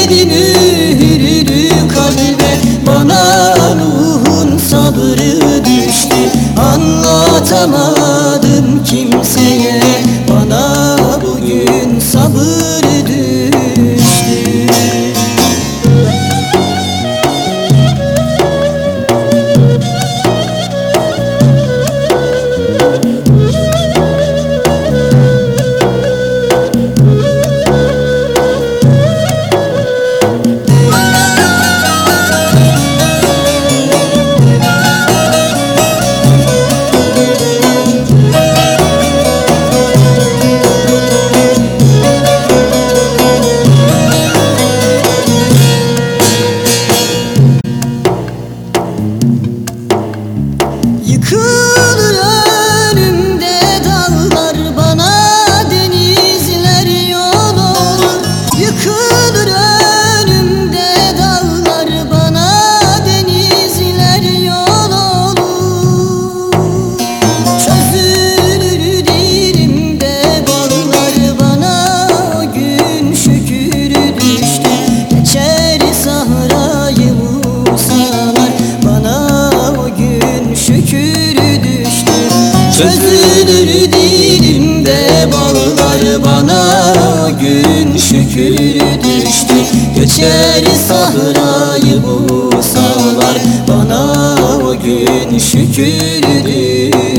elini hürürü kalbe Bana ruhun sabrı düştü. Anlatamadım kimse could Çözülür dilimde bağlar bana Gün şükür düştü. Geçer sahrayı bu sağlar Bana o gün şükür düştü.